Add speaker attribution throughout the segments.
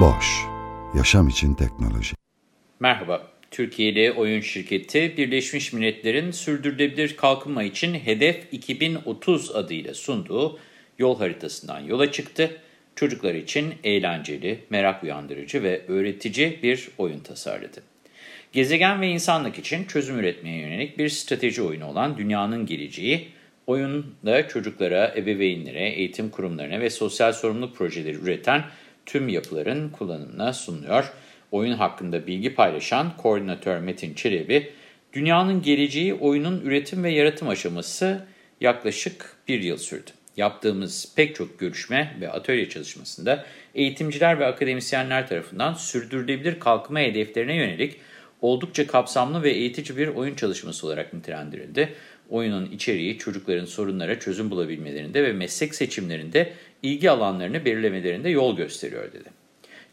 Speaker 1: Boş, yaşam için teknoloji.
Speaker 2: Merhaba, Türkiye'li oyun şirketi Birleşmiş Milletler'in sürdürülebilir kalkınma için Hedef 2030 adıyla sunduğu yol haritasından yola çıktı. Çocuklar için eğlenceli, merak uyandırıcı ve öğretici bir oyun tasarladı. Gezegen ve insanlık için çözüm üretmeye yönelik bir strateji oyunu olan Dünyanın Geleceği, oyunda çocuklara, ebeveynlere, eğitim kurumlarına ve sosyal sorumluluk projeleri üreten tüm yapıların kullanımına sunuluyor. Oyun hakkında bilgi paylaşan koordinatör Metin Çelebi, Dünyanın Geleceği oyunun üretim ve yaratım aşaması yaklaşık bir yıl sürdü. Yaptığımız pek çok görüşme ve atölye çalışmasında eğitimciler ve akademisyenler tarafından sürdürülebilir kalkınma hedeflerine yönelik oldukça kapsamlı ve eğitici bir oyun çalışması olarak nitelendirildi. Oyunun içeriği çocukların sorunlara çözüm bulabilmelerinde ve meslek seçimlerinde ilgi alanlarını belirlemelerinde yol gösteriyor dedi.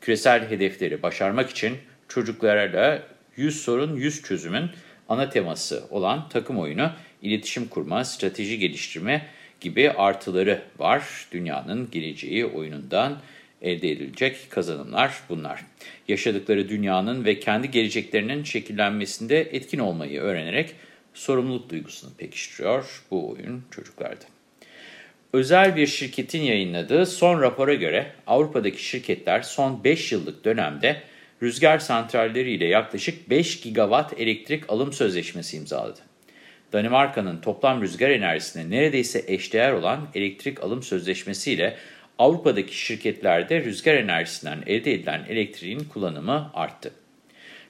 Speaker 2: Küresel hedefleri başarmak için çocuklarla 100 sorun 100 çözümün ana teması olan takım oyunu, iletişim kurma, strateji geliştirme gibi artıları var. Dünyanın geleceği oyunundan elde edilecek kazanımlar bunlar. Yaşadıkları dünyanın ve kendi geleceklerinin şekillenmesinde etkin olmayı öğrenerek sorumluluk duygusunu pekiştiriyor bu oyun çocuklarda. Özel bir şirketin yayınladığı son rapora göre Avrupa'daki şirketler son 5 yıllık dönemde rüzgar santralleriyle yaklaşık 5 gigawatt elektrik alım sözleşmesi imzaladı. Danimarka'nın toplam rüzgar enerjisine neredeyse eşdeğer olan elektrik alım sözleşmesiyle Avrupa'daki şirketlerde rüzgar enerjisinden elde edilen elektriğin kullanımı arttı.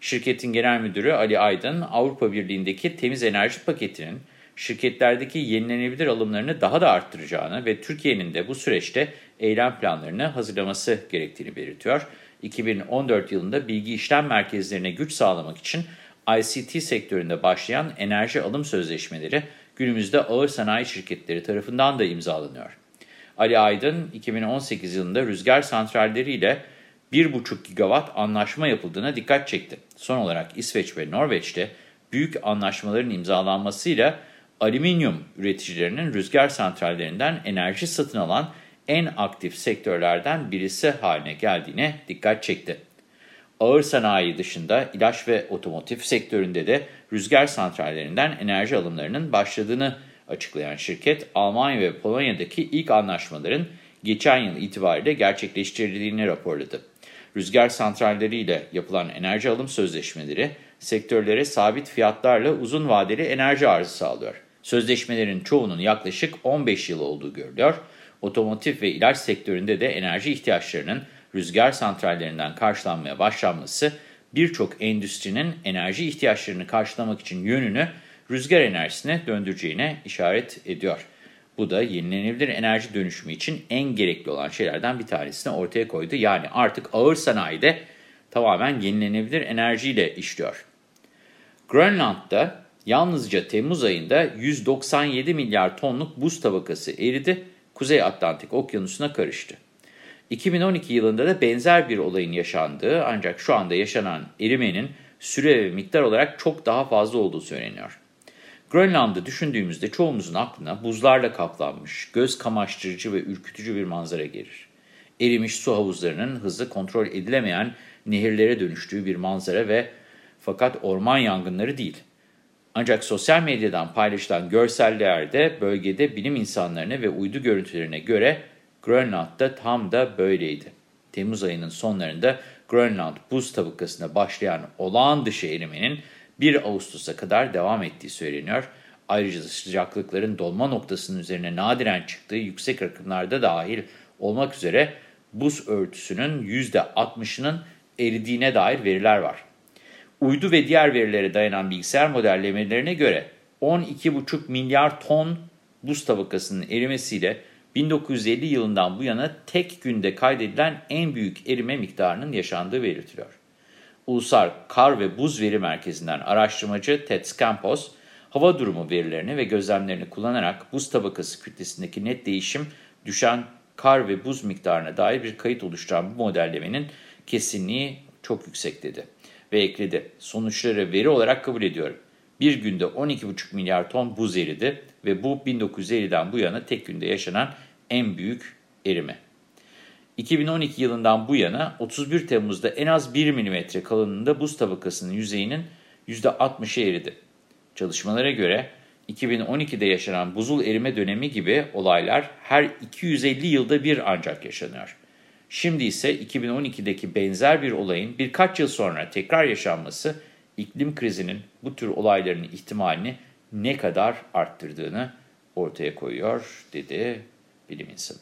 Speaker 2: Şirketin genel müdürü Ali Aydın, Avrupa Birliği'ndeki temiz enerji paketinin şirketlerdeki yenilenebilir alımlarını daha da arttıracağını ve Türkiye'nin de bu süreçte eylem planlarını hazırlaması gerektiğini belirtiyor. 2014 yılında bilgi işlem merkezlerine güç sağlamak için ICT sektöründe başlayan enerji alım sözleşmeleri günümüzde ağır sanayi şirketleri tarafından da imzalanıyor. Ali Aydın 2018 yılında rüzgar santralleriyle 1,5 gigawatt anlaşma yapıldığına dikkat çekti. Son olarak İsveç ve Norveç'te büyük anlaşmaların imzalanmasıyla alüminyum üreticilerinin rüzgar santrallerinden enerji satın alan en aktif sektörlerden birisi haline geldiğine dikkat çekti. Ağır sanayi dışında ilaç ve otomotiv sektöründe de rüzgar santrallerinden enerji alımlarının başladığını açıklayan şirket, Almanya ve Polonya'daki ilk anlaşmaların geçen yıl itibariyle gerçekleştirildiğini raporladı. Rüzgar santralleriyle yapılan enerji alım sözleşmeleri, sektörlere sabit fiyatlarla uzun vadeli enerji arzı sağlıyor. Sözleşmelerin çoğunun yaklaşık 15 yıl olduğu görülüyor. Otomotiv ve ilaç sektöründe de enerji ihtiyaçlarının rüzgar santrallerinden karşılanmaya başlanması, birçok endüstrinin enerji ihtiyaçlarını karşılamak için yönünü rüzgar enerjisine döndüreceğine işaret ediyor. Bu da yenilenebilir enerji dönüşümü için en gerekli olan şeylerden bir tanesini ortaya koydu. Yani artık ağır sanayide tamamen yenilenebilir enerjiyle işliyor. Grönland'da yalnızca Temmuz ayında 197 milyar tonluk buz tabakası eridi, Kuzey Atlantik Okyanusu'na karıştı. 2012 yılında da benzer bir olayın yaşandığı ancak şu anda yaşanan erimenin süre ve miktar olarak çok daha fazla olduğu söyleniyor. Grönland'ı düşündüğümüzde çoğumuzun aklına buzlarla kaplanmış, göz kamaştırıcı ve ürkütücü bir manzara gelir. Erimiş su havuzlarının hızlı kontrol edilemeyen nehirlere dönüştüğü bir manzara ve fakat orman yangınları değil. Ancak sosyal medyadan paylaşılan görsellerde bölgede bilim insanlarına ve uydu görüntülerine göre Grönland'da tam da böyleydi. Temmuz ayının sonlarında Grönland buz tabakasına başlayan olağan dışı erimenin 1 Ağustos'a kadar devam ettiği söyleniyor. Ayrıca sıcaklıkların dolma noktasının üzerine nadiren çıktığı yüksek rakımlarda dahil olmak üzere buz örtüsünün %60'ının eridiğine dair veriler var. Uydu ve diğer verilere dayanan bilgisayar modellemelerine göre 12,5 milyar ton buz tabakasının erimesiyle 1950 yılından bu yana tek günde kaydedilen en büyük erime miktarının yaşandığı belirtiliyor. Ulusal Kar ve Buz Veri Merkezi'nden araştırmacı Ted Scampos, hava durumu verilerini ve gözlemlerini kullanarak buz tabakası kütlesindeki net değişim düşen kar ve buz miktarına dair bir kayıt oluşturan bu modellemenin kesinliği çok yüksek dedi. Ve ekledi, sonuçları veri olarak kabul ediyorum. Bir günde 12,5 milyar ton buz eridi ve bu 1950'den bu yana tek günde yaşanan en büyük erime. 2012 yılından bu yana 31 Temmuz'da en az 1 mm kalınlığında buz tabakasının yüzeyinin %60'ı eridi. Çalışmalara göre 2012'de yaşanan buzul erime dönemi gibi olaylar her 250 yılda bir ancak yaşanıyor. Şimdi ise 2012'deki benzer bir olayın birkaç yıl sonra tekrar yaşanması iklim krizinin bu tür olayların ihtimalini ne kadar arttırdığını ortaya koyuyor, dedi bilim insanı.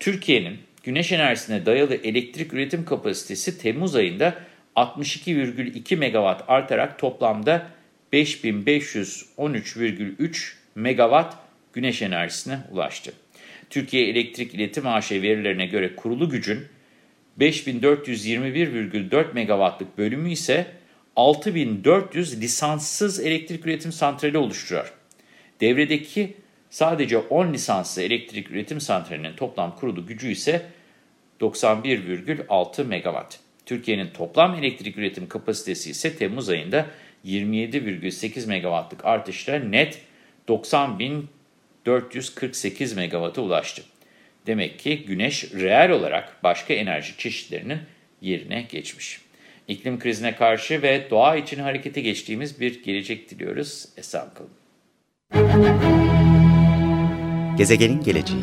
Speaker 2: Türkiye'nin güneş enerjisine dayalı elektrik üretim kapasitesi Temmuz ayında 62,2 megawatt artarak toplamda 5513,3 megawatt güneş enerjisine ulaştı. Türkiye Elektrik İletim AŞ verilerine göre kurulu gücün 5421,4 megawattlık bölümü ise 6400 lisanssız elektrik üretim santrali oluşturuyor. Devredeki sadece 10 lisanslı elektrik üretim santralinin toplam kurulu gücü ise 91,6 megawatt. Türkiye'nin toplam elektrik üretim kapasitesi ise Temmuz ayında 27,8 megawattlık artışla net 90.448 megawatt'a ulaştı. Demek ki güneş reel olarak başka enerji çeşitlerinin yerine geçmiş. İklim krizine karşı ve doğa için harekete geçtiğimiz bir gelecek diliyoruz. Esen kalın.
Speaker 3: Gezegenin geleceği